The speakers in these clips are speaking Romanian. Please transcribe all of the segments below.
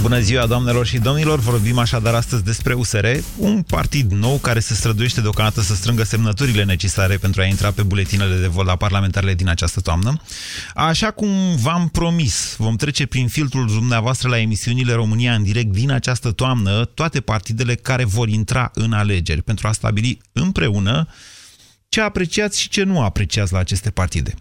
Bună ziua, doamnelor și domnilor! Vorbim așadar astăzi despre USR, un partid nou care se străduiește deocamdată să strângă semnăturile necesare pentru a intra pe buletinele de vot la parlamentarele din această toamnă. Așa cum v-am promis, vom trece prin filtrul dumneavoastră la emisiunile România în direct din această toamnă toate partidele care vor intra în alegeri pentru a stabili împreună ce apreciați și ce nu apreciați la aceste partide.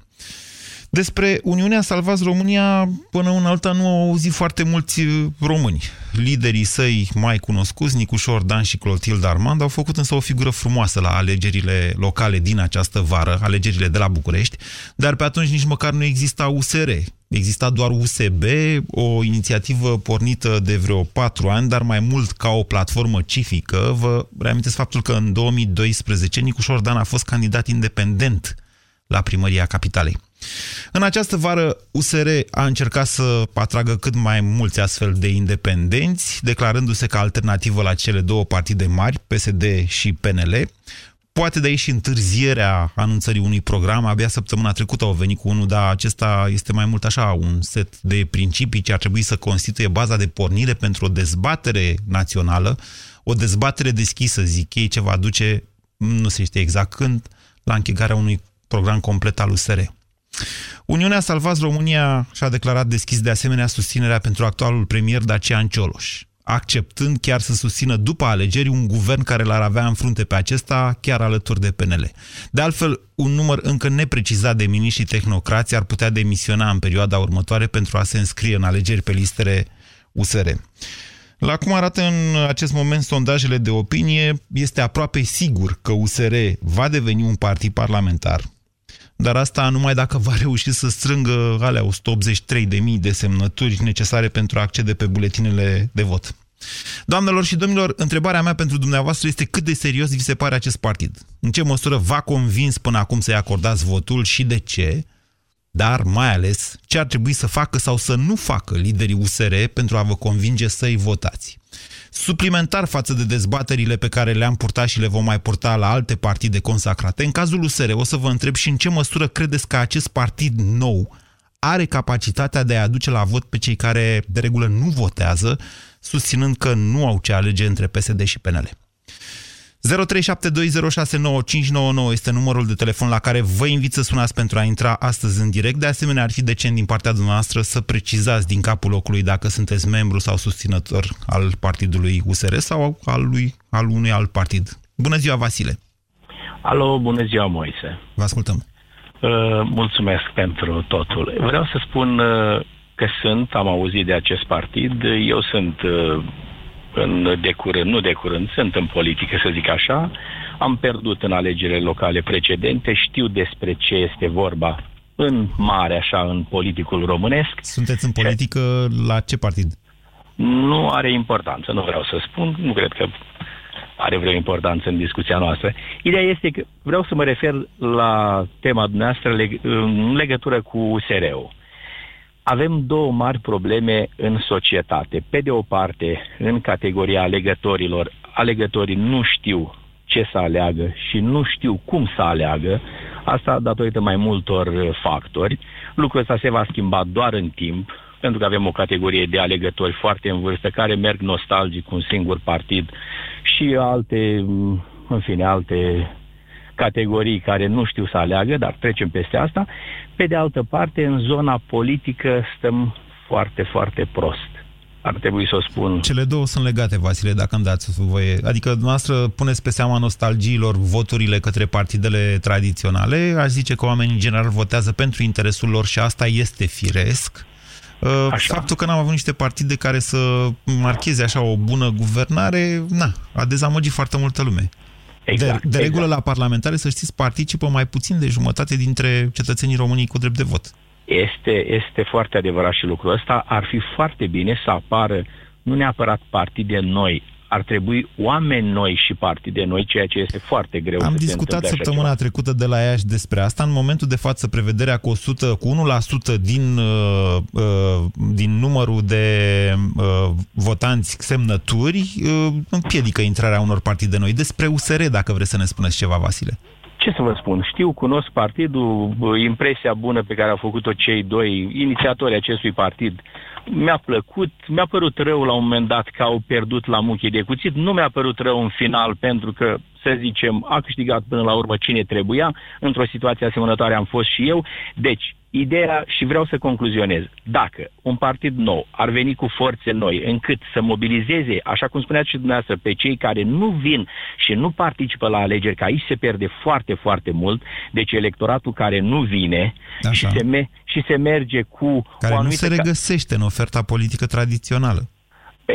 Despre Uniunea Salvați România, până în alta, nu au auzit foarte mulți uh, români. Liderii săi mai cunoscuți, Nicușor Dan și Clotilde Armand, au făcut însă o figură frumoasă la alegerile locale din această vară, alegerile de la București, dar pe atunci nici măcar nu exista USR. Exista doar USB, o inițiativă pornită de vreo patru ani, dar mai mult ca o platformă civică. Vă reamintesc faptul că în 2012 Nicușor Dan a fost candidat independent la primăria capitalei. În această vară, USR a încercat să atragă cât mai mulți astfel de independenți, declarându-se ca alternativă la cele două partide mari, PSD și PNL. Poate de aici și întârzierea anunțării unui program. Abia săptămâna trecută au venit cu unul, dar acesta este mai mult așa, un set de principii ce ar trebui să constituie baza de pornire pentru o dezbatere națională, o dezbatere deschisă, zic ei, ce va duce, nu se știe exact când, la închegarea unui program complet al USR. Uniunea Salvați România și-a declarat deschis de asemenea susținerea pentru actualul premier Dacian Cioloș, acceptând chiar să susțină după alegeri un guvern care l-ar avea în frunte pe acesta, chiar alături de PNL. De altfel, un număr încă neprecizat de miniștri tehnocrați ar putea demisiona în perioada următoare pentru a se înscrie în alegeri pe listele USR. La cum arată în acest moment sondajele de opinie, este aproape sigur că USR va deveni un partid parlamentar, dar asta numai dacă va reuși să strângă alea 183.000 de semnături necesare pentru a accede pe buletinele de vot. Doamnelor și domnilor, întrebarea mea pentru dumneavoastră este cât de serios vi se pare acest partid? În ce măsură v-a convins până acum să-i acordați votul și de ce? Dar, mai ales, ce ar trebui să facă sau să nu facă liderii USR pentru a vă convinge să-i votați? Suplimentar față de dezbaterile pe care le-am purtat și le vom mai purta la alte partide consacrate. În cazul USR, o să vă întreb și în ce măsură credeți că acest partid nou are capacitatea de a aduce la vot pe cei care de regulă nu votează, susținând că nu au ce alege între PSD și PNL. 0372069599 este numărul de telefon la care vă invit să sunați pentru a intra astăzi în direct. De asemenea, ar fi decent din partea dumneavoastră să precizați din capul locului dacă sunteți membru sau susținător al partidului USR sau al, lui, al unui alt partid. Bună ziua, Vasile! Alo, bună ziua, Moise! Vă ascultăm! Uh, mulțumesc pentru totul. Vreau să spun uh, că sunt, am auzit de acest partid, eu sunt uh, în de curând, nu de curând, sunt în politică, să zic așa. Am pierdut în alegerile locale precedente, știu despre ce este vorba în mare, așa, în politicul românesc. Sunteți în politică la ce partid? Nu are importanță, nu vreau să spun, nu cred că are vreo importanță în discuția noastră. Ideea este că vreau să mă refer la tema dumneavoastră în legătură cu USR-ul avem două mari probleme în societate. Pe de o parte, în categoria alegătorilor, alegătorii nu știu ce să aleagă și nu știu cum să aleagă, asta datorită mai multor factori. Lucrul ăsta se va schimba doar în timp, pentru că avem o categorie de alegători foarte în vârstă care merg nostalgic cu un singur partid și alte, în fine, alte categorii care nu știu să aleagă, dar trecem peste asta. Pe de altă parte, în zona politică stăm foarte, foarte prost. Ar trebui să o spun. Cele două sunt legate, Vasile, dacă îmi dați voie. Adică, noastră puneți pe seama nostalgiilor voturile către partidele tradiționale. Aș zice că oamenii în general votează pentru interesul lor și asta este firesc. Uh, așa. Faptul că n-am avut niște partide care să marcheze așa o bună guvernare, na, a dezamăgit foarte multă lume. Exact, de, de regulă exact. la parlamentare, să știți, participă mai puțin de jumătate dintre cetățenii românii cu drept de vot. Este, este foarte adevărat și lucrul ăsta. Ar fi foarte bine să apară nu neapărat partide noi, ar trebui oameni noi și partide noi, ceea ce este foarte greu Am să discutat se săptămâna ceva. trecută de la Iași despre asta. În momentul de față, prevederea cu 100, cu 1% din, uh, uh, din numărul de uh, votanți semnături uh, împiedică intrarea unor partide noi. Despre USR, dacă vreți să ne spuneți ceva, Vasile. Ce să vă spun? Știu, cunosc partidul, bă, impresia bună pe care au făcut-o cei doi inițiatori acestui partid. Mi-a plăcut, mi-a părut rău la un moment dat că au pierdut la muchii de cuțit, nu mi-a părut rău în final pentru că, să zicem, a câștigat până la urmă cine trebuia, într-o situație asemănătoare am fost și eu. Deci, ideea, și vreau să concluzionez, dacă un partid nou ar veni cu forțe noi încât să mobilizeze, așa cum spuneați și dumneavoastră, pe cei care nu vin și nu participă la alegeri, că aici se pierde foarte, foarte mult, deci electoratul care nu vine Așa. și se, me- și se merge cu Care o nu anumită se ca- regăsește în oferta politică tradițională.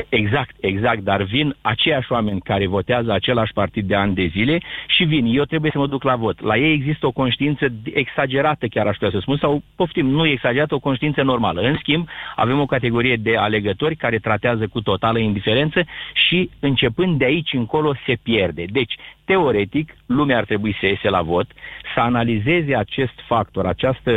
Exact, exact, dar vin aceiași oameni care votează același partid de ani de zile și vin, eu trebuie să mă duc la vot. La ei există o conștiință exagerată, chiar aș putea să spun, sau poftim, nu exagerată, o conștiință normală. În schimb, avem o categorie de alegători care tratează cu totală indiferență și începând de aici încolo se pierde. Deci, teoretic, lumea ar trebui să iese la vot, să analizeze acest factor, această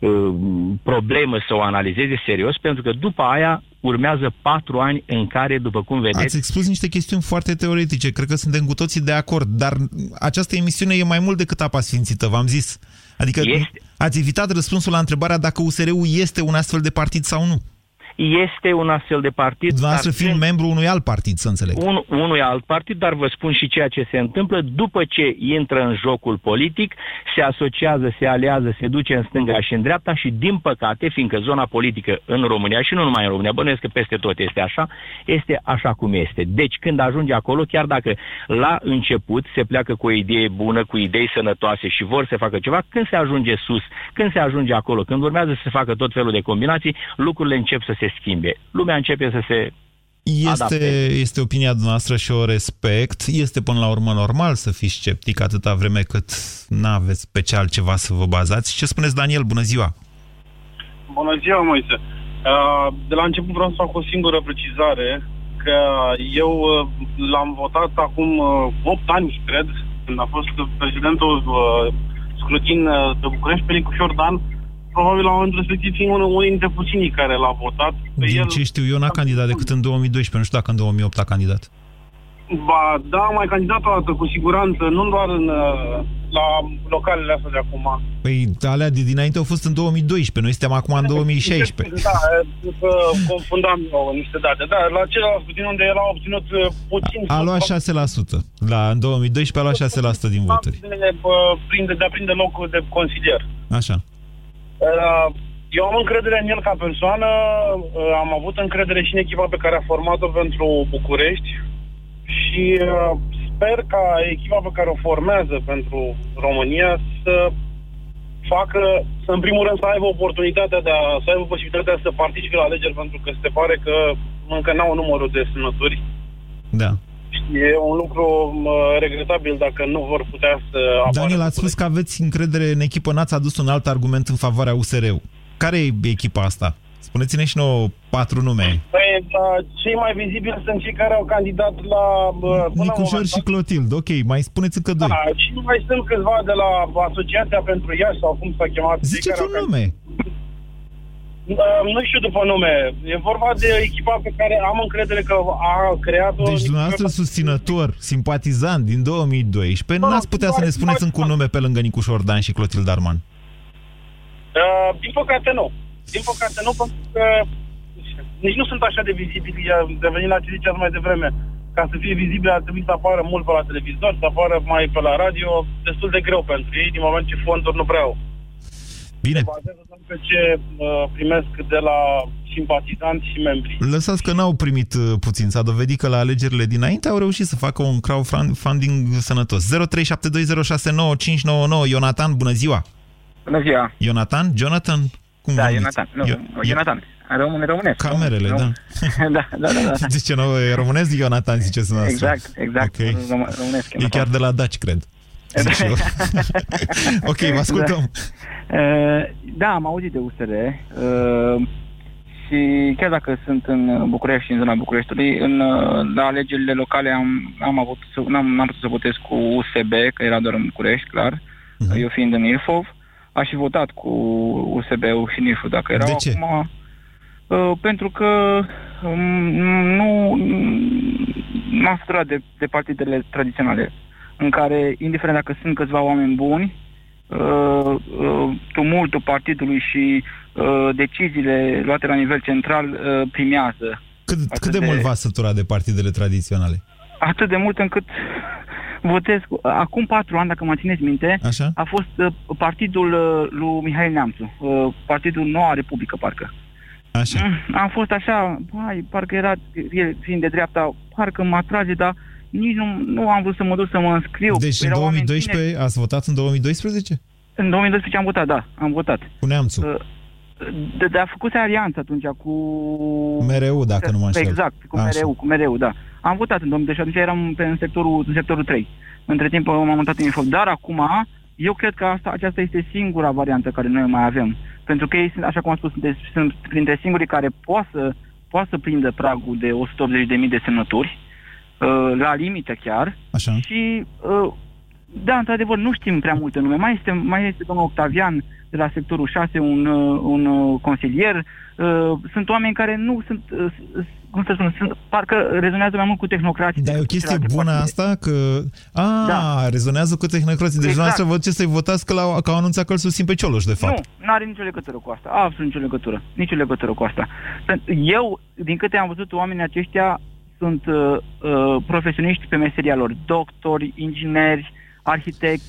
uh, problemă, să o analizeze serios, pentru că după aia urmează patru ani în care, după cum vedeți... Ați expus niște chestiuni foarte teoretice, cred că suntem cu toții de acord, dar această emisiune e mai mult decât apa sfințită, v-am zis. Adică Este. ați evitat răspunsul la întrebarea dacă USR-ul este un astfel de partid sau nu. Este un astfel de partid... Dumneavoastră dar fiind sunt membru unui alt partid, să înțeleg. un, unui alt partid, dar vă spun și ceea ce se întâmplă după ce intră în jocul politic, se asociază, se aliază, se duce în stânga și în dreapta și, din păcate, fiindcă zona politică în România și nu numai în România, bănuiesc că peste tot este așa, este așa cum este. Deci, când ajunge acolo, chiar dacă la început se pleacă cu o idee bună, cu idei sănătoase și vor să facă ceva, când se ajunge sus, când se ajunge acolo, când urmează să se facă tot felul de combinații, lucrurile încep să se schimbe. Lumea începe să se Este, adapteze. este opinia noastră și o respect. Este până la urmă normal să fiți sceptic atâta vreme cât nu aveți pe ce altceva să vă bazați. Ce spuneți, Daniel? Bună ziua! Bună ziua, Moise. Uh, De la început vreau să fac o singură precizare, că eu uh, l-am votat acum uh, 8 ani, cred, când a fost prezidentul uh, scrutin uh, de București, pe Nicu Șordan, probabil la momentul respectiv fiind unul unul dintre puținii care l-a votat. Pe Din el, ce știu eu, n-a candidat decât în 2012, nu știu dacă în 2008 a candidat. Ba, da, am mai candidat o dată, cu siguranță, nu doar în, uh, la localele astea de acum. Păi alea de dinainte au fost în 2012, noi suntem acum în 2016. Da, uh, confundam eu niște date. Da, la celălalt puțin unde el a obținut uh, puțin... A luat 6%. La, în 2012 a luat 6% din voturi. De, uh, prinde, de a prinde locul de consilier. Așa. Uh, Eu am încredere în el ca persoană, uh, am avut încredere și în echipa pe care a format-o pentru București și uh, sper ca echipa pe care o formează pentru România să facă, să în primul rând să aibă oportunitatea de a, să aibă posibilitatea să participe la alegeri, pentru că se pare că încă n-au numărul de semnături. Da. E un lucru mă, regretabil dacă nu vor putea să apară. Daniel, ați spus că aveți încredere în echipă, n-ați adus un alt argument în favoarea USR-ul. Care e echipa asta? Spuneți-ne și nouă patru nume. Păi, da, cei mai vizibili sunt cei care au candidat la... bă, până la Nicușor moment și dat. Clotild. Ok, mai spuneți încă doi. Da, și mai sunt câțiva de la Asociația pentru Iași sau cum s-a chemat. cei Ziceți care un au nume. Uh, nu știu după nume. E vorba de echipa pe care am încredere că a creat-o... Deci dumneavoastră susținător, simpatizant din 2012, n-ați putea să ne spuneți încă un nume pe lângă Nicușor Dan și Clotilde Arman. Uh, din păcate nu. Din păcate nu, pentru că nici nu sunt așa de vizibili. Revenind la ce ziceați mai devreme, ca să fie vizibil ar trebui să apară mult pe la televizor, să apară mai pe la radio, destul de greu pentru ei, din moment ce fonduri nu prea au. Bine, Se bazează doar pe ce uh, primesc de la simpatizanți și membri. lăsați că n-au primit uh, puțin. S-a dovedit că la alegerile dinainte au reușit să facă un crowdfunding sănătos. 0372069599 Ionatan, bună ziua! Bună ziua! Ionatan? Jonathan? Cum Da, vă Ionatan. Nu, numiți? Io- Ionatan. Român, românesc. Camerele, Rom- da. da, da, da, da. Zice, nu, e românesc Ionatan, ziceți noastră. Exact, exact. Ok. Rom- românesc. E chiar de la Daci, cred. Zic și eu. ok, vă ascultăm. Uh, Da, am auzit de USR uh, și chiar dacă sunt în București și în zona Bucureștiului, în, la alegerile locale am, am avut să, n-am, n-am putut să votez cu USB, că era doar în București, clar, uh-huh. eu fiind în Ilfov. Aș fi votat cu USB-ul și nu știu dacă erau De ce? acum. Uh, pentru că um, nu m-am săturat de, de partidele tradiționale, în care, indiferent dacă sunt câțiva oameni buni, uh, uh, tumultul partidului și uh, deciziile luate la nivel central uh, primează. Cât, Atât cât de, de- mult v-a săturat de partidele tradiționale? Atât de mult încât votez. cu- Acum patru ani, dacă mă țineți minte, Așa? a fost uh, partidul uh, lui Mihail Neamțu, uh, partidul Noua Republică, parcă. Așa. Mm, Am fost așa, hai, parcă era, el fiind de dreapta, parcă mă atrage, dar nici nu, nu am vrut să mă duc să mă înscriu. Deci în Erau oameni 2012 ați votat în 2012? tineri. În 2012 am votat, da, am votat. Cu Neamțu. Uh, De, de a făcut alianță atunci cu... MRU, dacă nu mă înșel. Exact, cu Așa. mereu, cu mereu, da. Am votat în 2012 atunci eram pe, în, sectorul, în sectorul 3. Între timp m-am mutat în Info. Dar acum, eu cred că asta, aceasta este singura variantă care noi mai avem. Pentru că ei, sunt, așa cum am spus, sunt, sunt printre singurii care poate să, poate să prindă pragul de 180.000 de semnături, uh, la limită chiar, Așa. și uh, da, într-adevăr, nu știm prea multe nume. Mai este, mai este domnul Octavian de la sectorul 6, un, uh, un uh, consilier. Uh, Sunt oameni care nu sunt, uh, s- cum să spun, sunt, parcă rezonează mai mult cu tehnocrații. Dar e o decât cu chestie celelalte bună partide. asta că... A, Da. rezonează cu tehnocrații. Deci Exact. dumneavoastră vă ce să-i votați că, la, că au anunțat că îl susțin pe Cioloș, de fapt. Nu, nu are nicio legătură cu asta. Absolut nicio legătură. Nicio legătură cu asta. Pentru- Eu, din câte am văzut, oamenii aceștia sunt uh, uh, profesioniști pe meseria lor. Doctori, ingineri, arhitecți,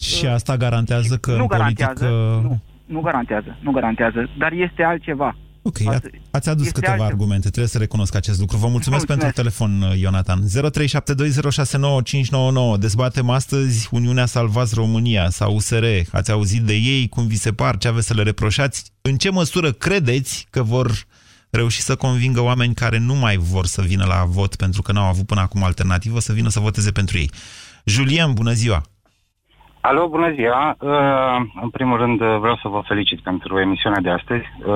Și asta garantează că nu în garantează, politică... nu, nu garantează, nu garantează, dar este altceva. Ok, Ați- ați, ați adus este câteva altceva. argumente, trebuie să recunosc acest lucru. Vă mulțumesc, Mulțumesc. pentru telefon, Ionatan. 0372069599. Dezbatem astăzi Uniunea Salvați România sau USR. Ați auzit de ei, cum vi se par, ce aveți să le reproșați? În ce măsură credeți că vor reuși să convingă oameni care nu mai vor să vină la vot pentru că n-au avut până acum alternativă să vină să voteze pentru ei? Julien, bună ziua! Alo, bună ziua! Uh, în primul rând uh, vreau să vă felicit pentru emisiunea de astăzi. Uh,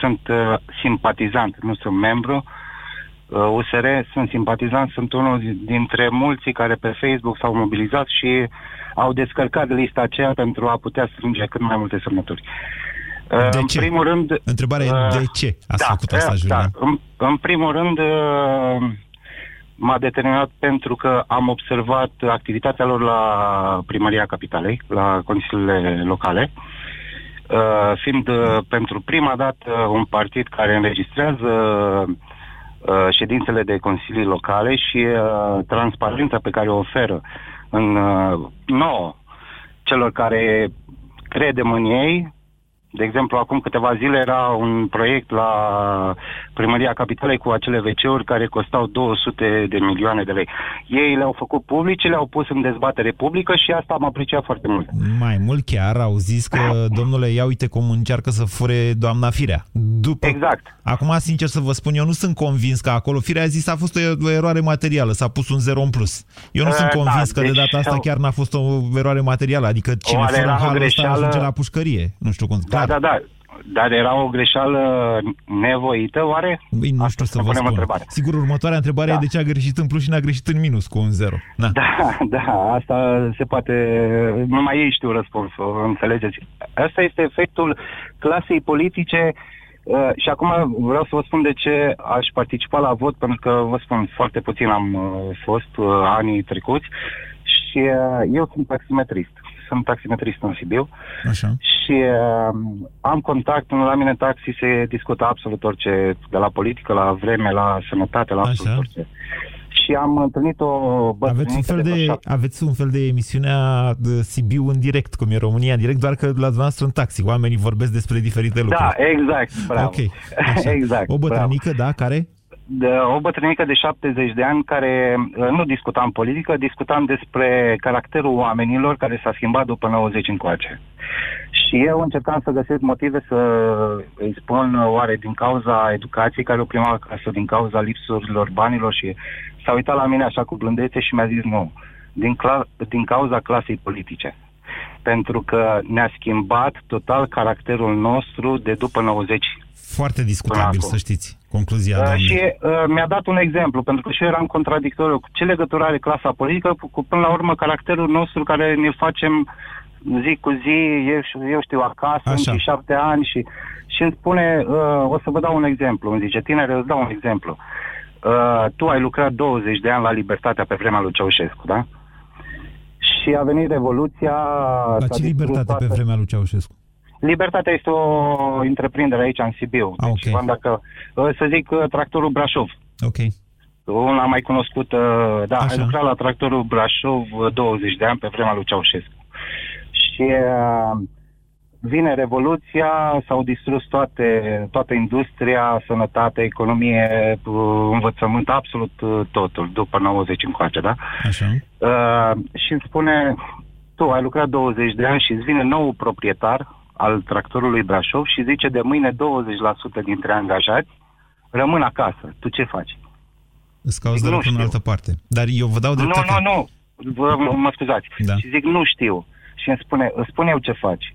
sunt uh, simpatizant, nu sunt membru. Uh, USR, sunt simpatizant, sunt unul dintre mulți care pe Facebook s-au mobilizat și au descărcat lista aceea pentru a putea strânge cât mai multe semnături. Uh, De în ce? primul rând... Întrebarea e uh, de ce ați da, făcut asta, da, Julian? Da. În, în primul rând, uh, m-a determinat pentru că am observat activitatea lor la Primăria Capitalei, la consiliile locale, uh, fiind uh, pentru prima dată un partid care înregistrează uh, ședințele de consilii locale și uh, transparența pe care o oferă în uh, nouă celor care credem în ei. De exemplu, acum câteva zile era un proiect la Primăria Capitalei cu acele WC-uri care costau 200 de milioane de lei. Ei le-au făcut publice, le-au pus în dezbatere publică și asta am apreciat foarte mult. Mai mult chiar au zis că, domnule, ia uite cum încearcă să fure doamna Firea. După... Exact. Acum, sincer să vă spun, eu nu sunt convins că acolo, Firea a zis a fost o, o eroare materială, s-a pus un zero în plus. Eu nu Uh, sunt convins da, că de deci data asta au- chiar n-a fost o eroare materială, adică cine Oare fură era în o halul ăsta greșeală? ajunge la pușcărie. Nu știu cum, Da, clar. da, da. Dar era o greșeală nevoită, oare? Băi, nu Asta știu să ne vă punem spun. întrebarea. Sigur, următoarea întrebare Da. e de ce a greșit în plus și n-a greșit în minus cu un zero. Da. Da, da, asta se poate, numai ei știu răspunsul, înțelegeți? Asta este efectul clasei politice uh, și acum vreau să vă spun de ce aș participa la vot, pentru că vă spun, foarte puțin am uh, fost uh, anii trecuți și uh, eu sunt taximetrist. Sunt taximetrist în Sibiu Așa. și uh, am contact, la mine în taxi se discută absolut orice, de la politică, la vreme, la sănătate, la absolut Așa. orice. Și am întâlnit o Aveți un, bătrânică fel de, vreo șapte- aveți un fel de emisiunea de Sibiu în direct, cum e România în direct, doar că la dumneavoastră în taxi. Oamenii vorbesc despre diferite lucruri. Da, exact, bravo. Ok. Așa. exact. O bătrânică, da, care? De, o bătrânică de 70 de ani care uh, nu discutam politică, discutam despre caracterul oamenilor care s-a schimbat după 90 încoace. Și eu încercam să găsesc motive să îi spun uh, oare din cauza educației care o prima acasă, din cauza lipsurilor banilor și s-a uitat la mine așa cu blândețe și mi-a zis nu, din, cla- din cauza clasei politice. Pentru că ne-a schimbat total caracterul nostru de după 90 Foarte discutabil, să știți, concluzia uh, Și uh, mi-a dat un exemplu, pentru că și eu eram contradictoriu. Ce legătură are clasa politică cu, cu până la urmă, caracterul nostru care ne facem zi cu zi, eu, eu știu, acasă, Așa. în șapte ani și, și îmi spune, uh, o să vă dau un exemplu, îmi zice, tinere, îți dau un exemplu. Uh, tu ai lucrat 20 de ani la Libertatea pe vremea lui Ceaușescu, da? Și a venit Revoluția... La ce libertate toată... pe vremea lui Ceaușescu? Libertatea este o întreprindere aici în Sibiu. Ah, deci, okay. dacă, uh, să zic, uh, tractorul Brașov. Ok. Una mai cunoscută, da, Așa. ai lucrat la tractorul Brașov 20 de ani pe vremea lui Ceaușescu. Și uh, vine Revoluția, s-au distrus toate, toată industria, sănătate, economie, învățământ, absolut totul, după 90 încoace, da? Așa. Uh, și îmi spune, tu ai lucrat 20 de ani și îți vine nou proprietar al tractorului Brașov și zice de mâine 20% dintre angajați rămân acasă. Tu ce faci? Îți cauți de lucru în altă parte. Dar eu vă dau dreptate. Nu, nu, nu. Vă, mă scuzați. Da. Și zic, nu știu. Și îmi spune, îți spun eu ce faci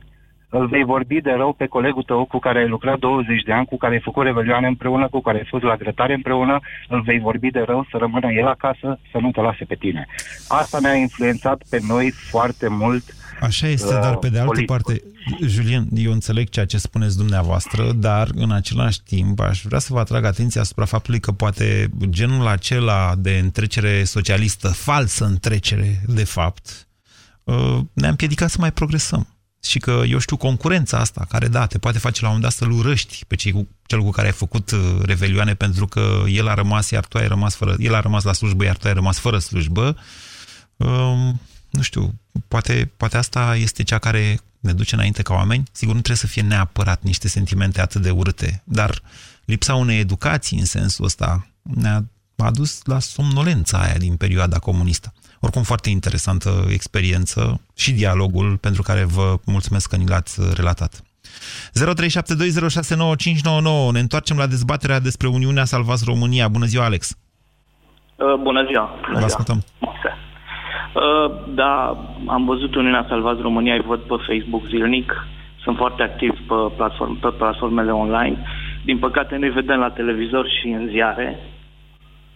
îl vei vorbi de rău pe colegul tău cu care ai lucrat 20 de ani, cu care ai făcut revelioane împreună, cu care ai fost la grătare împreună, îl vei vorbi de rău să rămână el acasă, să nu te lase pe tine. Asta ne-a influențat pe noi foarte mult Așa este, uh, dar pe de altă politic. parte, Julien, eu înțeleg ceea ce spuneți dumneavoastră, dar în același timp aș vrea să vă atrag atenția asupra faptului că poate genul acela de întrecere socialistă, falsă întrecere, de fapt, uh, ne-a împiedicat să mai progresăm și că, eu știu, concurența asta, care, da, te poate face la un moment dat să-l urăști pe cei cu, cel cu care ai făcut uh, revelioane pentru că el a rămas, iar tu ai rămas fără, el a rămas la slujbă, iar tu ai rămas fără slujbă. Um, nu știu, poate, poate asta este cea care ne duce înainte ca oameni. Sigur, nu trebuie să fie neapărat niște sentimente atât de urâte, dar lipsa unei educații în sensul ăsta ne-a adus la somnolența aia din perioada comunistă. Oricum, foarte interesantă experiență și dialogul pentru care vă mulțumesc că ni l-ați relatat. 0372069599. Ne întoarcem la dezbaterea despre Uniunea Salvați România. Bună ziua, Alex! Uh, bună ziua! Bună vă ascultăm! Uh, da, am văzut Uniunea Salvați România, îi văd pe Facebook zilnic. Sunt foarte activ pe, platform, pe platformele online. Din păcate, noi vedem la televizor și în ziare,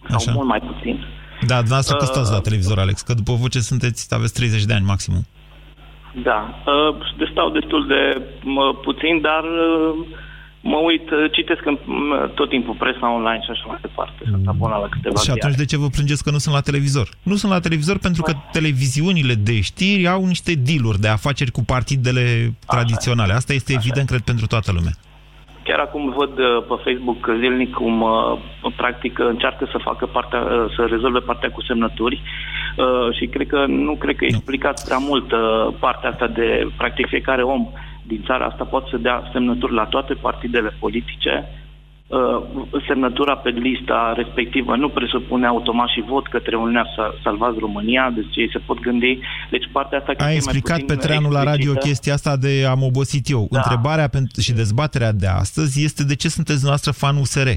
sau Așa. mult mai puțin. Da, dumneavoastră uh, că stați la televizor, Alex, că după voce sunteți, aveți 30 de ani maximum. Da, uh, stau destul de uh, puțin, dar uh, mă uit, uh, citesc în, uh, tot timpul presa online și așa mai departe. Sunt mm. abonat la câteva Și atunci de ce vă plângeți că nu sunt la televizor? Nu sunt la televizor pentru că televiziunile de știri au niște dealuri de afaceri cu partidele așa tradiționale. Asta este așa evident, cred, pentru toată lumea. Chiar acum văd uh, pe Facebook zilnic cum uh, practic încearcă să facă partea, uh, să rezolve partea cu semnături și cred că nu cred că e explicat prea mult partea asta de practic fiecare om din țara asta poate să dea semnături la toate partidele politice Uh, semnătura pe lista respectivă nu presupune automat și vot către Uniunea Salvați România, deci ei se pot gândi. Deci partea asta... Ai explicat pe treanul la radio chestia asta de am obosit eu. Da. Întrebarea și dezbaterea de astăzi este de ce sunteți noastră fan USR?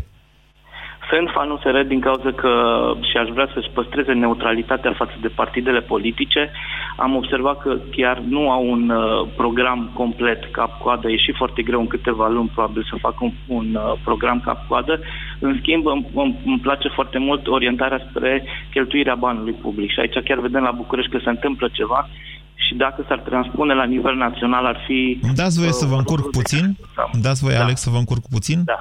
Sunt fan USR din cauza că și aș vrea să-și păstreze neutralitatea față de partidele politice. Am observat că chiar nu au un uh, program complet cap-coadă. E și foarte greu în câteva luni probabil să facă un, un uh, program cap-coadă. În schimb, îmi, îmi place foarte mult orientarea spre cheltuirea banului public. Și aici chiar vedem la București că se întâmplă ceva și dacă s-ar transpune la nivel național ar fi... Dați voie uh, să vă încurc puțin? Dați voie, da. Alex, să vă încurc puțin? Da.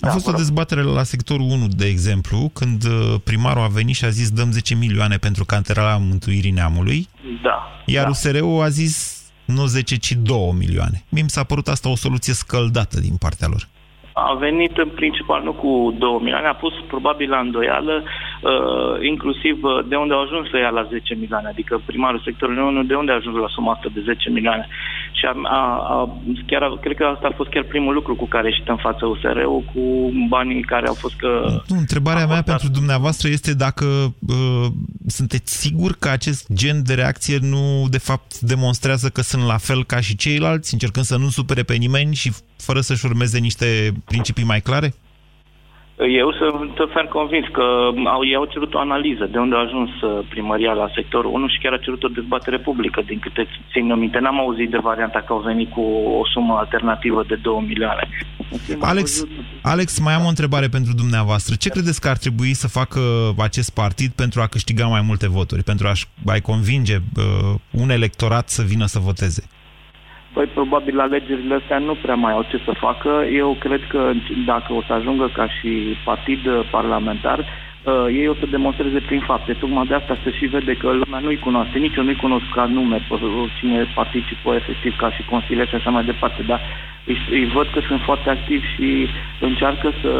A da, fost o dezbatere la sectorul 1, de exemplu, când uh, primarul a venit și a zis dăm 10 milioane pentru canterala Mântuirii Neamului, da, iar da. USR-ul a zis nu 10, ci 2 milioane. Mie mi s-a părut asta o soluție scăldată din partea lor a venit în principal nu cu 2 milioane, a pus probabil la îndoială uh, inclusiv uh, de unde au ajuns să ia la 10 milioane, adică primarul sectorului 1 de unde a ajuns la suma asta de 10 milioane. Și a, a, a, chiar, cred că asta a fost chiar primul lucru cu care ieșit în fața USR-ul, cu banii care au fost că... Nu, întrebarea mea pentru dumneavoastră este dacă uh, sunteți sigur că acest gen de reacție nu, de fapt, demonstrează că sunt la fel ca și ceilalți, încercând să nu supere pe nimeni și fără să-și urmeze niște principii mai clare? Eu sunt ferm convins că au, ei au cerut o analiză de unde a ajuns uh, primăria la sectorul 1 și chiar a cerut o dezbatere publică, din câte țin minte. N-am auzit de varianta că au venit cu o sumă alternativă de 2 milioane. Alex, Alex, mai am o întrebare pentru dumneavoastră. Ce credeți că ar trebui să facă acest partid pentru a câștiga mai multe voturi, pentru a-și convinge uh, un electorat să vină să voteze? Păi probabil alegerile astea nu prea mai au ce să facă. Eu cred că dacă o să ajungă ca și partid parlamentar, uh, ei o să demonstreze prin fapte. Tocmai de asta se și vede că lumea nu-i cunoaște, nici eu nu-i cunosc ca nume cine participă efectiv ca și consilier și așa mai departe, dar îi, îi văd că sunt foarte activi și încearcă să,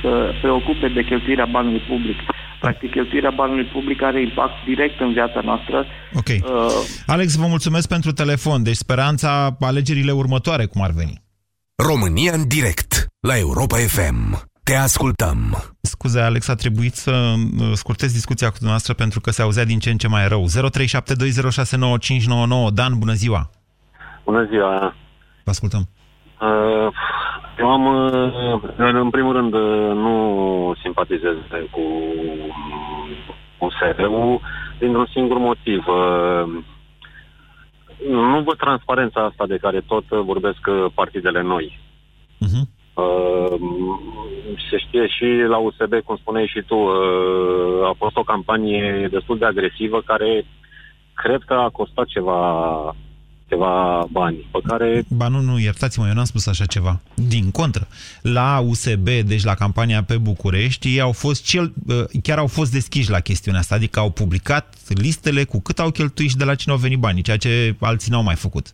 să preocupe de cheltuirea banului public. Practic, cheltuirea banului public are impact direct în viața noastră. Ok. Uh, Alex, vă mulțumesc pentru telefon. Deci speranța alegerile următoare, cum ar veni? România în direct, la Europa FM. Te ascultăm. Scuze, Alex, a trebuit să uh, scurtez discuția cu dumneavoastră pentru că se auzea din ce în ce mai rău. 0372069599. Dan, bună ziua! Bună ziua! Vă ascultăm. Uh, eu am, uh, în primul rând, uh, nu simpatizez cu USR-ul dintr-un singur motiv. Nu văd transparența asta de care tot vorbesc partidele noi. Uh-huh. Se știe și la USB, cum spuneai și tu, a fost o campanie destul de agresivă care cred că a costat ceva ceva bani, pe care... Ba nu, nu, iertați-mă, eu n-am spus așa ceva. Din contră, la USB, deci la campania pe București, ei au fost cel, chiar au fost deschiși la chestiunea asta, adică au publicat listele cu cât au cheltuit și de la cine au venit banii, ceea ce alții n-au mai făcut.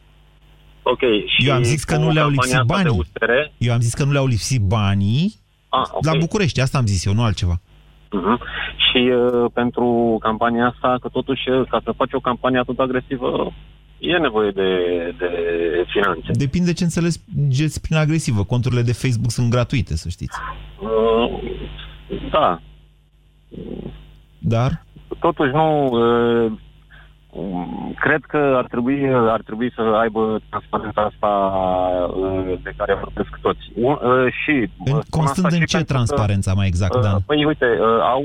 Ok, și Eu am zis că nu le-au lipsit banii. Eu am zis că nu le-au lipsit banii ah, okay. la București, asta am zis eu, nu altceva. Uh-huh. Și uh, pentru campania asta, că totuși, ca să faci o campanie atât agresivă, e nevoie de, de finanțe. Depinde ce înțelegeți prin agresivă. Conturile de Facebook sunt gratuite, să știți. Uh, da. Dar? Totuși nu... Uh, cred că ar trebui, ar trebui să aibă transparența asta uh, de care vorbesc toți. Uh, și, în, constând în ce transparența mai exact, uh, Dan? Păi uite, au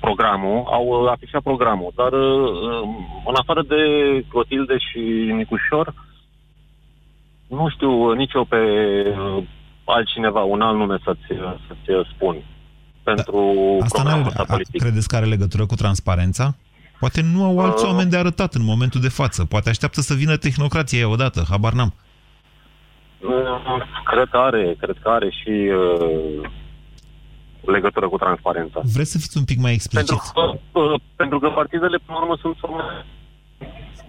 programul, au afișat programul, dar în afară de Clotilde și Nicușor, nu știu nici eu pe altcineva, un alt nume să-ți, să-ți spun pentru da. Asta programul ăsta politic. Credeți că are legătură cu transparența? Poate nu au alți uh, oameni de arătat în momentul de față. Poate așteaptă să vină tehnocrația odată, habar n-am. Uh, cred că are, cred că are și uh, legătură cu transparența. Vreți să fiți un pic mai explicit? Pentru că, uh, pentru că partidele, până la urmă, sunt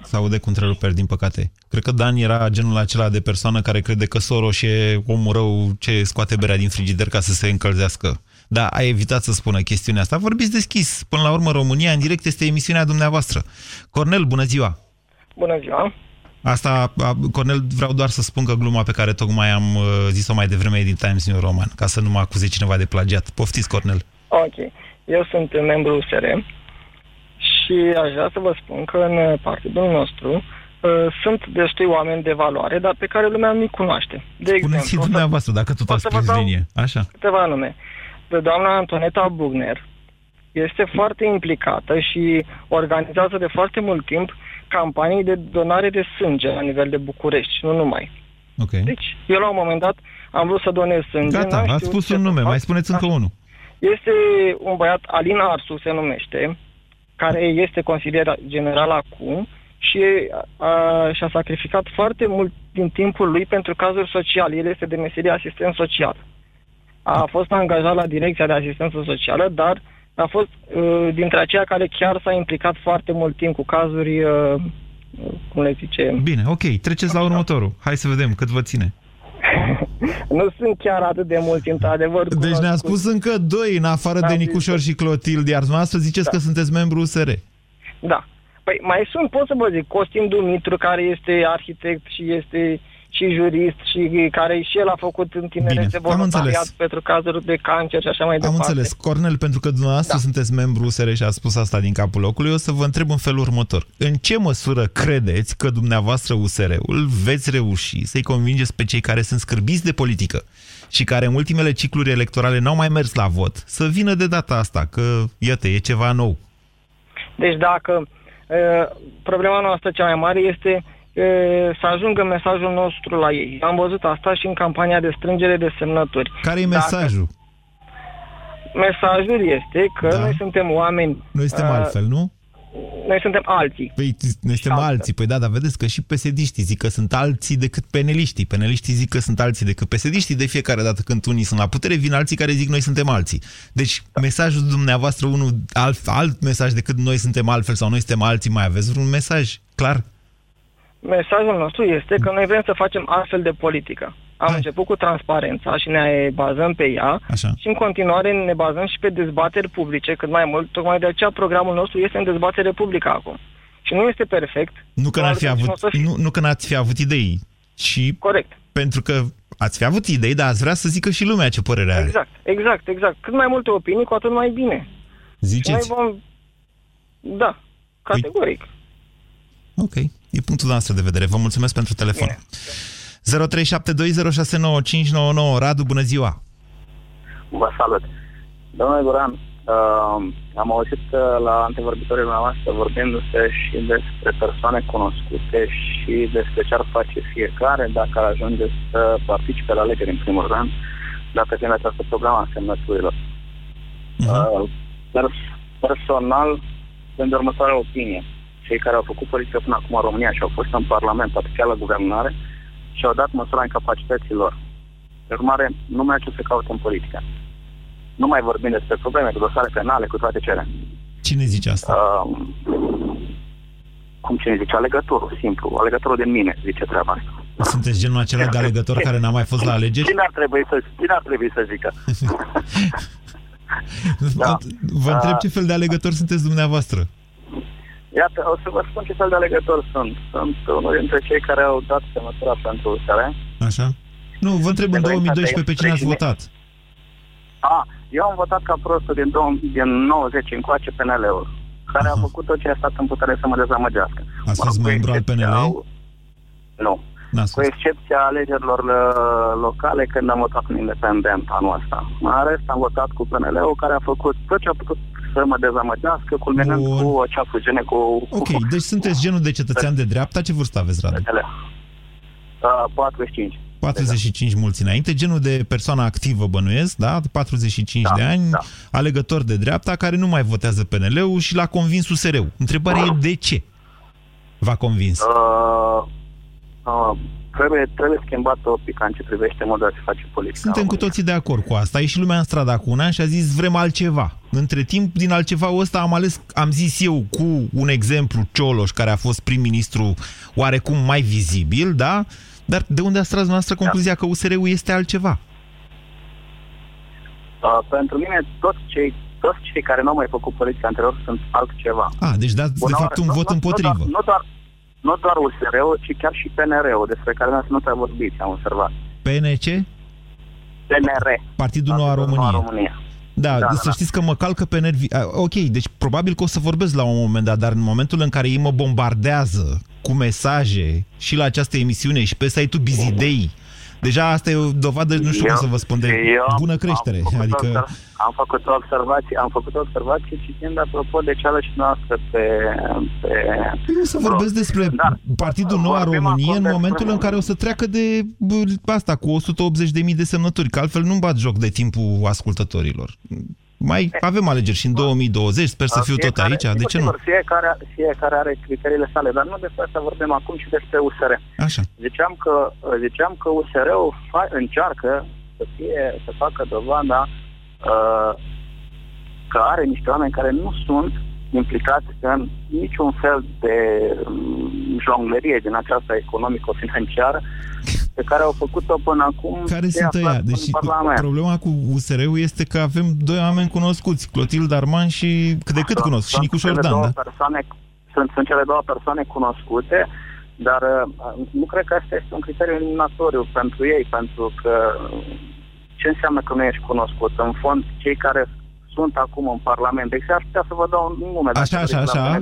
se aude cu întreruperi, din păcate. Cred că Dan era genul acela de persoană care crede că Soros e omul rău ce scoate berea din frigider ca să se încălzească. Da, a evitat să spună chestiunea asta. Vorbiți deschis. Până la urmă, România în direct este emisiunea dumneavoastră. Cornel, bună ziua! Bună ziua! Asta, Cornel, vreau doar să spun că gluma pe care tocmai am uh, zis-o mai devreme e din Times New Roman, ca să nu mă acuze cineva de plagiat. Poftiți, Cornel! Ok. Eu sunt membru USR și aș vrea să vă spun că în partidul nostru uh, sunt destui oameni de valoare, dar pe care lumea nu-i cunoaște. De Spuneți exemplu, dumneavoastră, dacă tot ați prins linie. Așa. Câteva nume de doamna Antoneta Bugner este foarte implicată și organizează de foarte mult timp campanii de donare de sânge la nivel de București, nu numai. Okay. Deci, eu la un moment dat am vrut să donez sânge. Gata, ați spus un nume, mai spuneți încă unul. Este un băiat, Alina Arsu se numește, care este consilier general acum și a, și-a sacrificat foarte mult din timpul lui pentru cazuri sociale. El este de meserie asistent social a fost angajat la Direcția de Asistență Socială, dar a fost uh, dintre aceia care chiar s-a implicat foarte mult timp cu cazuri, uh, cum le zice... Bine, ok, treceți la următorul. Hai să vedem cât vă ține. nu sunt chiar atât de mulți, într-adevăr. Deci ne-a spus încă doi, în afară da, de Nicușor și Clotilde, iar dumneavoastră ziceți da. că sunteți membru USR. Da. Păi mai sunt, pot să vă zic, Costin Dumitru, care este arhitect și este și jurist și care și el a făcut în tinerețe voluntariat pentru cazuri de cancer și așa mai departe. Am înțeles. Cornel, pentru că dumneavoastră da. sunteți membru USR și a spus asta din capul locului, o să vă întreb în felul următor. În ce măsură credeți că dumneavoastră USR-ul veți reuși să-i convingeți pe cei care sunt scârbiți de politică și care în ultimele cicluri electorale n-au mai mers la vot, să vină de data asta, că, iată, e ceva nou. Deci dacă problema noastră cea mai mare este să ajungă mesajul nostru la ei. Am văzut asta și în campania de strângere de semnături. Care e mesajul? Dacă... Mesajul este că da. noi suntem oameni... Noi suntem uh, altfel, nu? Noi suntem alții. Păi, noi suntem altfel. alții. Păi da, dar vedeți că și pesediștii zic că sunt alții decât peneliștii. Peneliștii zic că sunt alții decât pesediștii. De fiecare dată când unii sunt la putere, vin alții care zic noi suntem alții. Deci, da. mesajul dumneavoastră, unul alt, alt mesaj decât noi suntem altfel sau noi suntem alții, mai aveți vreun mesaj clar? Mesajul nostru este că noi vrem să facem astfel de politică. Am Hai. început cu transparența și ne bazăm pe ea Așa. și în continuare ne bazăm și pe dezbateri publice cât mai mult. Tocmai de aceea programul nostru este în dezbatere publică acum. Și nu este perfect. Nu că, n-ați fi avut, nu, nu că n-ați fi avut idei, ci Corect. pentru că ați fi avut idei, dar ați vrea să zică și lumea ce părere are. Exact, exact, exact. Cât mai multe opinii, cu atât mai bine. Ziceți? Și noi vom... Da, categoric. Ui. Ok, e punctul nostru de vedere. Vă mulțumesc pentru telefon. Bine. 0372069599 Radu, bună ziua! Vă salut! Domnule Guran, uh, am auzit uh, la antevorbitorii noastre vorbindu-se și despre persoane cunoscute și despre ce ar face fiecare dacă ar ajunge să participe la alegeri, în primul rând, dacă fiind această problemă a semnăturilor. Uh-huh. Uh, personal, sunt de următoarea opinie. Cei care au făcut politică până acum în România și au fost în Parlament, poate chiar la guvernare, uh, și au dat măsura incapacităților. De urmare, nu mai ce să caute în politică. Nu mai vorbim despre probleme cu dosare penale, cu toate cele. Cine zice asta? Uh, cum cine zice? Alegătorul, simplu. Alegătorul din mine zice treaba asta. Sunteți genul acela de alegător care n-a mai fost la alegeri? Cine ar trebui să, cine ar trebui să zică? da. Vă întreb ce fel de alegător sunteți dumneavoastră. Iată, o să vă spun ce fel de alegători sunt. Sunt unul dintre cei care au dat semnătura pentru USR. Așa? Nu, vă întreb în 2012 pe cine ați votat. A, eu am votat ca prostul din, din 90 încoace PNL-ul, care Aha. a făcut tot ce a stat în putere să mă dezamăgească. Ați fost membru al PNL? Au... Nu. Cu excepția alegerilor uh, locale când am votat în independent anul ăsta. În rest am votat cu PNL-ul care a făcut tot ce a putut să mă dezamăgească, culminând Bun. cu o ceafugene cu... Ok, deci sunteți genul de cetățean de dreapta. Ce vârstă aveți, Radu? Uh, 45. 45 mulți înainte, genul de persoană activă bănuiesc, da? 45 da, de ani, da. alegător de dreapta, care nu mai votează PNL-ul și l-a convins USR-ul. Întrebarea uh. e de ce v-a convins? Uh, uh, trebuie, trebuie schimbat opica în ce privește modul de a se face politică. Suntem cu toții de acord cu asta. E și lumea în stradă cu un an și a zis vrem altceva. Între timp, din altceva ăsta am ales, am zis eu, cu un exemplu, Cioloș, care a fost prim-ministru oarecum mai vizibil, da? Dar de unde a tras noastră concluzia da. că USR-ul este altceva? Uh, pentru mine, toți cei toți cei care nu au mai făcut politica anterior sunt altceva. Ah, deci dați de fapt un vot împotrivă. Nu, nu, doar, nu doar USR-ul, ci chiar și PNR-ul, despre care nu prea vorbit, am observat. PNC? PNR. Partidul Noua România. Noua România. Da, da, să da, știți că mă calcă pe nervi. Ok, deci probabil că o să vorbesc la un moment dat, dar în momentul în care ei mă bombardează cu mesaje și la această emisiune și pe site-ul Bizidei, Deja asta e o dovadă, nu știu eu, cum să vă spun, de bună creștere. Am adică... am făcut o observație, am făcut o observație citind apropo de cealaltă și noastră pe... pe... Păi nu să vorbesc despre Dar, Partidul Noua Românie în momentul despre... în care o să treacă de asta cu 180.000 de semnături, că altfel nu-mi bat joc de timpul ascultătorilor. Mai avem alegeri și în 2020, sper să fiu tot aici, de ce nu? Fiecare, fiecare are criteriile sale, dar nu despre asta vorbim acum, ci despre USR. Așa. Ziceam că, ziceam că USR-ul fa- încearcă să, fie, să facă dovada uh, că are niște oameni care nu sunt implicați în niciun fel de um, jonglerie din această economico-financiară pe care au făcut-o până acum. Care sunt ăia? Deci problema cu USR-ul este că avem doi oameni cunoscuți, Clotilde Arman și cât de cât cunosc, și Nicuș Șordan, da? Persoane, sunt, sunt cele două persoane cunoscute, dar uh, nu cred că asta este un criteriu eliminatoriu pentru ei, pentru că ce înseamnă că nu ești cunoscut? În fond, cei care sunt acum în Parlament, de exemplu, aș putea să vă dau un nume. Așa, așa, așa.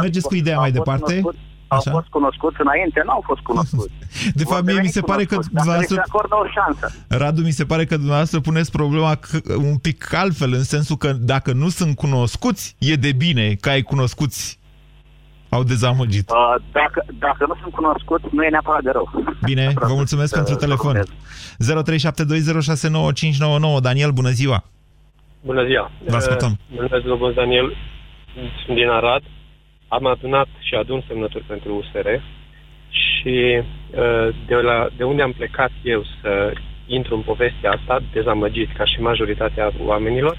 Mergeți cu ideea mai departe. Cunoscut, Au fost cunoscuți înainte? Nu au fost cunoscuți. De fapt, mie mi se pare că dumneavoastră... Dacă acordă o șansă. Radu, mi se pare că dumneavoastră puneți problema un pic altfel, în sensul că dacă nu sunt cunoscuți, e de bine că ai cunoscuți au dezamăgit. Uh, dacă, dacă nu sunt cunoscuți, nu e neapărat de rău. Bine, vă mulțumesc pentru telefon. 0372069599. Daniel, bună ziua! Bună ziua! Vă ascultăm. Bună ziua, Daniel. Sunt din Arad. Am adunat și adun semnături pentru USR și de, la, de unde am plecat eu să intru în povestea asta, dezamăgit ca și majoritatea oamenilor,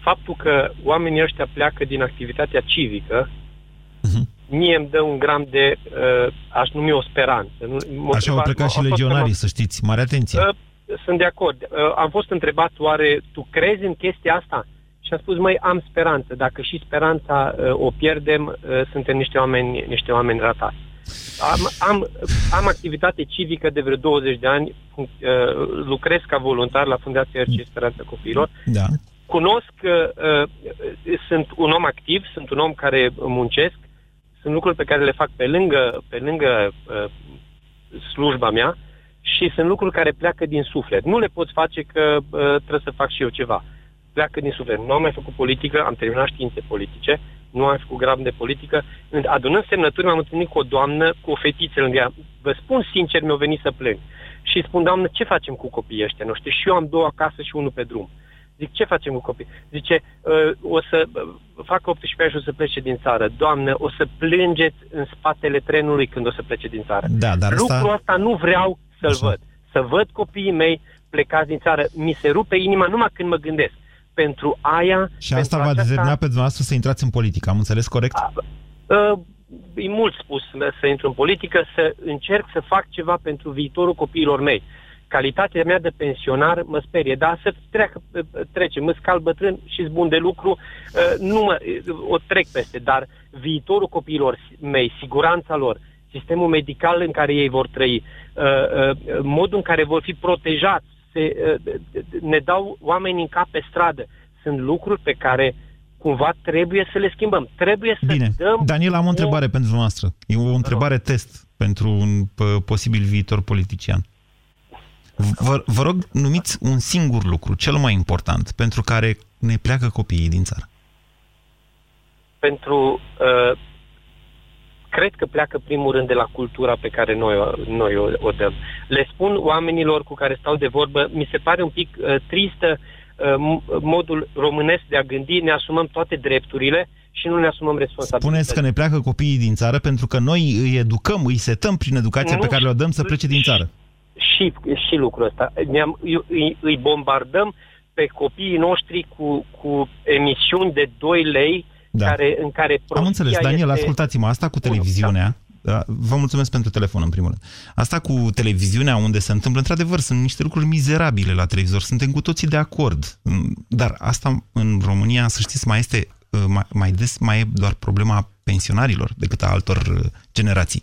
faptul că oamenii ăștia pleacă din activitatea civică, uh-huh. mie îmi dă un gram de, aș numi o speranță. Așa au plecat și legionarii, să știți. Mare atenție. Sunt de acord. Am fost întrebat, oare tu crezi în chestia asta? Și am spus, măi, am speranță. Dacă și speranța uh, o pierdem, uh, suntem niște oameni, niște oameni ratați. Am, am, am activitate civică de vreo 20 de ani, uh, lucrez ca voluntar la Fundația RC Speranța Copiilor. Da. Cunosc că uh, sunt un om activ, sunt un om care muncesc, sunt lucruri pe care le fac pe lângă, pe lângă uh, slujba mea și sunt lucruri care pleacă din suflet. Nu le pot face că uh, trebuie să fac și eu ceva. Uh, pleacă din suflet. Nu am mai făcut politică, am terminat științe politice, nu am făcut grab de politică. Adunând semnături, m-am întâlnit cu o doamnă, cu o fetiță lângă ea. Vă spun sincer, mi-au venit să plâng. Și spun, doamnă, ce facem cu copiii ăștia noștri? Și eu am două acasă și unul pe drum. Zic, ce facem cu copii? Zice, ă, o să fac 18 ani și o să plece din țară. Doamnă, o să plângeți în spatele trenului când o să plece din țară. Da, dar Lucrul asta... ăsta nu vreau să-l Așa. văd. Să văd copiii mei plecați din țară. Mi se rupe inima numai când mă gândesc pentru aia... Și asta va determina pe dumneavoastră să intrați în politică, am înțeles corect? A, a, e mult spus să intru în politică, să încerc să fac ceva pentru viitorul copiilor mei. Calitatea mea de pensionar mă sperie, dar să treacă, trece, mă scal bătrân și bun de lucru, nu mă, o trec peste, dar viitorul copiilor mei, siguranța lor, sistemul medical în care ei vor trăi, modul în care vor fi protejați, se, uh, ne dau oameni în cap pe stradă. Sunt lucruri pe care cumva trebuie să le schimbăm. Trebuie să Bine. dăm... Daniel, am o întrebare o... pentru noastră. E o întrebare test pentru un posibil viitor politician. Vă, vă rog, numiți un singur lucru, cel mai important, pentru care ne pleacă copiii din țară. Pentru uh, cred că pleacă primul rând de la cultura pe care noi, noi o, o dăm. Le spun oamenilor cu care stau de vorbă, mi se pare un pic uh, tristă uh, modul românesc de a gândi, ne asumăm toate drepturile și nu ne asumăm responsabilitatea. Spuneți că ne pleacă copiii din țară pentru că noi îi educăm, îi setăm prin educația nu, pe care le dăm să plece din țară. Și, și lucrul ăsta. Ne-am, îi, îi bombardăm pe copiii noștri cu, cu emisiuni de 2 lei da. care, în care Am înțeles, Daniel, este... ascultați-mă, asta cu televiziunea, da. Vă mulțumesc pentru telefon, în primul rând. Asta cu televiziunea, unde se întâmplă, într-adevăr, sunt niște lucruri mizerabile la televizor. Suntem cu toții de acord. Dar asta, în România, să știți, mai este uh, mai, mai des, mai e doar problema pensionarilor decât a altor uh, generații.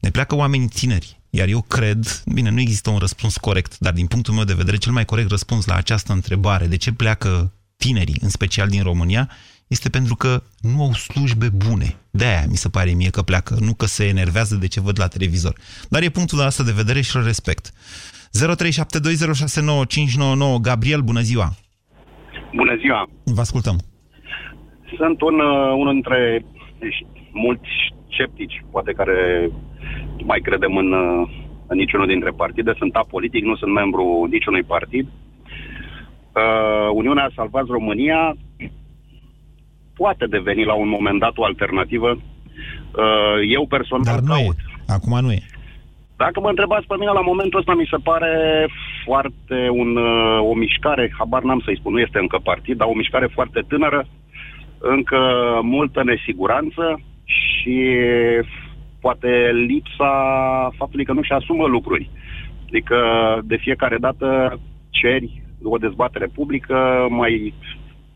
Ne pleacă oamenii tineri. Iar eu cred, bine, nu există un răspuns corect, dar din punctul meu de vedere, cel mai corect răspuns la această întrebare, de ce pleacă tinerii, în special din România, este pentru că nu au slujbe bune. De-aia mi se pare mie că pleacă, nu că se enervează de ce văd la televizor. Dar e punctul ăsta de vedere și îl respect. 0372069599 Gabriel, bună ziua! Bună ziua! Vă ascultăm! Sunt un, uh, unul dintre deci, mulți sceptici, poate care mai credem în, uh, în niciunul dintre partide. Sunt apolitic, nu sunt membru niciunui partid. Uh, Uniunea a salvat România poate deveni la un moment dat o alternativă. Uh, eu personal Dar nu caut. e. Acum nu e. Dacă mă întrebați pe mine, la momentul ăsta mi se pare foarte un, uh, o mișcare, habar n-am să-i spun, nu este încă partid, dar o mișcare foarte tânără, încă multă nesiguranță și poate lipsa faptului că nu-și asumă lucruri. Adică de fiecare dată ceri o dezbatere publică, mai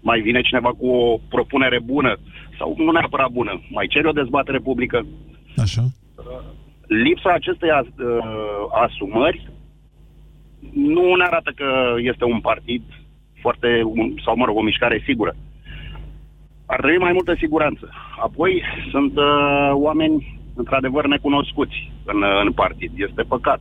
mai vine cineva cu o propunere bună sau nu neapărat bună, mai cere o dezbatere publică. Așa. Lipsa acestei as, uh, asumări nu ne arată că este un partid foarte, un, sau mă rog, o mișcare sigură. Ar ar trebui mai multă siguranță. Apoi sunt uh, oameni într-adevăr necunoscuți în, în partid. Este păcat.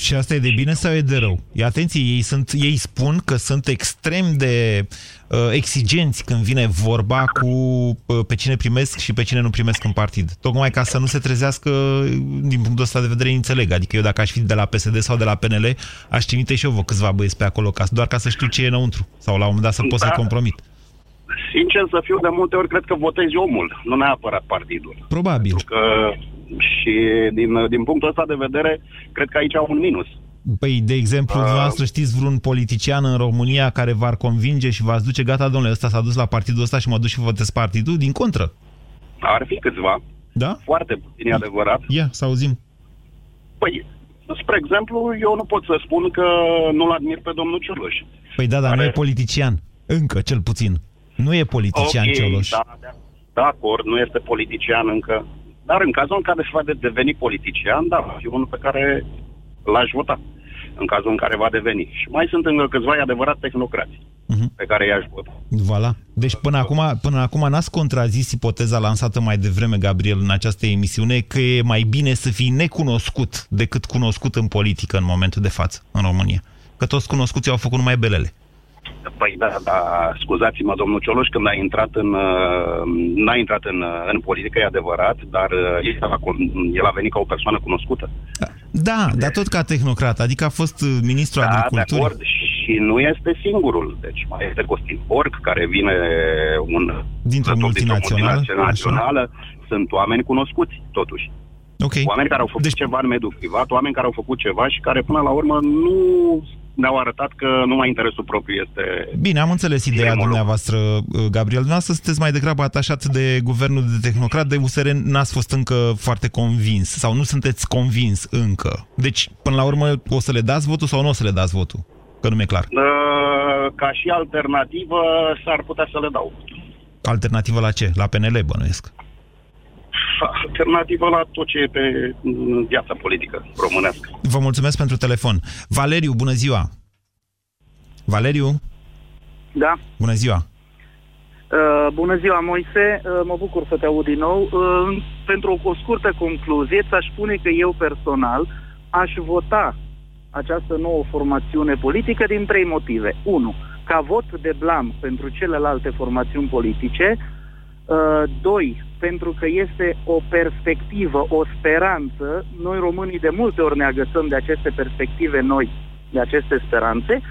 Și asta e de bine sau e de rău? E atenție, ei, sunt, ei spun că sunt extrem de uh, exigenți când vine vorba cu uh, pe cine primesc și pe cine nu primesc în partid. Tocmai ca să nu se trezească, din punctul ăsta de vedere, înțeleg. Adică eu dacă aș fi de la PSD sau de la PNL, aș trimite și eu vă câțiva băieți pe acolo, ca, doar ca să știu ce e înăuntru. Sau la un moment dat să pot da. să compromit. Sincer să fiu, de multe ori cred că votezi omul, nu neapărat partidul. Probabil. Pentru că și din, din punctul ăsta de vedere, cred că aici au un minus. Păi, de exemplu, uh, dumneavoastră știți vreun politician în România care v-ar convinge și v-ați duce, gata, domnule, ăsta s-a dus la partidul ăsta și mă duc și votez partidul? Din contră. Ar fi câțiva. Da? Foarte puțin, adevărat. Ia, să auzim. Păi, spre exemplu, eu nu pot să spun că nu-l admir pe domnul Cioloș. Păi da, dar care... nu e politician. Încă, cel puțin. Nu e politician okay, Cioloș. Da, da, de acord, nu este politician încă. Dar în cazul în care se va deveni politician, da, va fi unul pe care l-aș vota. În cazul în care va deveni. Și mai sunt încă câțiva adevărat tehnocrați uh-huh. pe care i-aș vota. Voilà. Deci până acum, până acum n-ați contrazis ipoteza lansată mai devreme, Gabriel, în această emisiune, că e mai bine să fii necunoscut decât cunoscut în politică în momentul de față, în România. Că toți cunoscuții au făcut numai belele. Păi da, da, scuzați-mă, domnul Cioloș, când a intrat în, uh, n-a intrat în, uh, în politică, e adevărat, dar uh, el a, el a venit ca o persoană cunoscută. Da, de... dar tot ca tehnocrat, adică a fost ministru da, agriculturii. de acord, și nu este singurul. Deci mai este Costin Borg, care vine un... Dintr-o multinațională? multinațională. Sunt oameni cunoscuți, totuși. Okay. Oameni care au făcut deci... ceva în mediul privat, oameni care au făcut ceva și care până la urmă nu ne-au arătat că numai interesul propriu este... Bine, am înțeles ideea dumneavoastră, uh, Gabriel. Dumneavoastră sunteți mai degrabă atașat de guvernul de tehnocrat, de USR n-ați fost încă foarte convins sau nu sunteți convins încă. Deci, până la urmă, o să le dați votul sau nu o să le dați votul? Că nu mi-e clar. Uh, ca și alternativă, s-ar putea să le dau. Alternativă la ce? La PNL, bănuiesc alternativă la tot ce e pe viața politică românească. Vă mulțumesc pentru telefon. Valeriu, bună ziua! Valeriu? Da. Bună ziua! Uh, bună ziua, Moise! Uh, mă bucur să te aud din nou. Uh, pentru o, o scurtă concluzie, ți-aș spune că eu personal aș vota această nouă formațiune politică din trei motive. Unu, ca vot de blam pentru celelalte formațiuni politice. Uh, doi, pentru că este o perspectivă, o speranță. Noi românii de multe ori ne agățăm de aceste perspective noi, de aceste speranțe.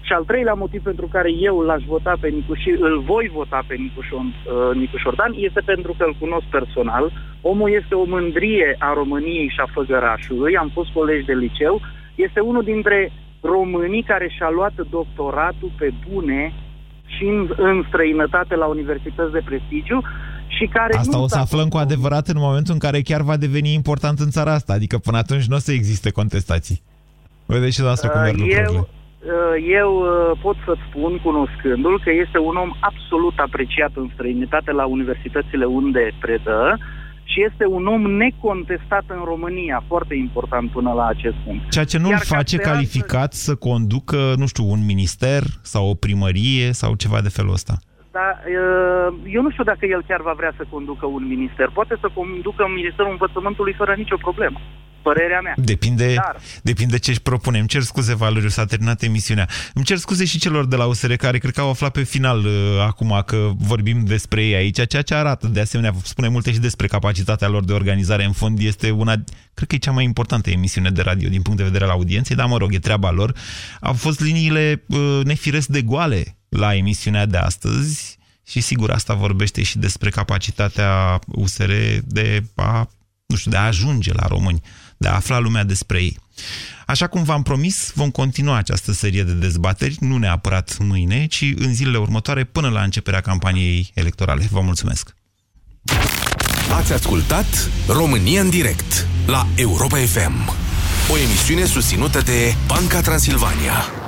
Și al treilea motiv pentru care eu l-aș vota pe Nicu și îl voi vota pe Nicu, uh, Nicu Șordan este pentru că îl cunosc personal. Omul este o mândrie a României și a Făgărașului. Am fost colegi de liceu. Este unul dintre românii care și-a luat doctoratul pe bune și în, în străinătate la universități de prestigiu și care Asta o să aflăm cu adevărat în momentul în care chiar va deveni important în țara asta, adică până atunci nu o să existe contestații. Vedeți și dumneavoastră cum merg lucrurile. Eu, uh, eu uh, pot să-ți spun, cunoscându-l, că este un om absolut apreciat în străinitate la universitățile unde predă, și este un om necontestat în România, foarte important până la acest punct. Ceea ce nu îl face calificat să conducă, nu știu, un minister sau o primărie sau ceva de felul ăsta. Da, eu nu știu dacă el chiar va vrea să conducă un minister. Poate să conducă un Ministerul Învățământului fără nicio problemă. Părerea mea. Depinde, Dar... depinde ce își propune. Îmi cer scuze, Valeriu, s-a terminat emisiunea. Îmi cer scuze și celor de la USR care cred că au aflat pe final uh, acum că vorbim despre ei aici, ceea ce arată de asemenea, spune multe și despre capacitatea lor de organizare. În fond este una, cred că e cea mai importantă emisiune de radio din punct de vedere al audienței, dar mă rog, e treaba lor. Au fost liniile uh, nefiresc de goale la emisiunea de astăzi și sigur asta vorbește și despre capacitatea USR de a, nu știu, de a ajunge la români, de a afla lumea despre ei. Așa cum v-am promis, vom continua această serie de dezbateri, nu neapărat mâine, ci în zilele următoare până la începerea campaniei electorale. Vă mulțumesc! Ați ascultat România în direct la Europa FM, o emisiune susținută de Banca Transilvania.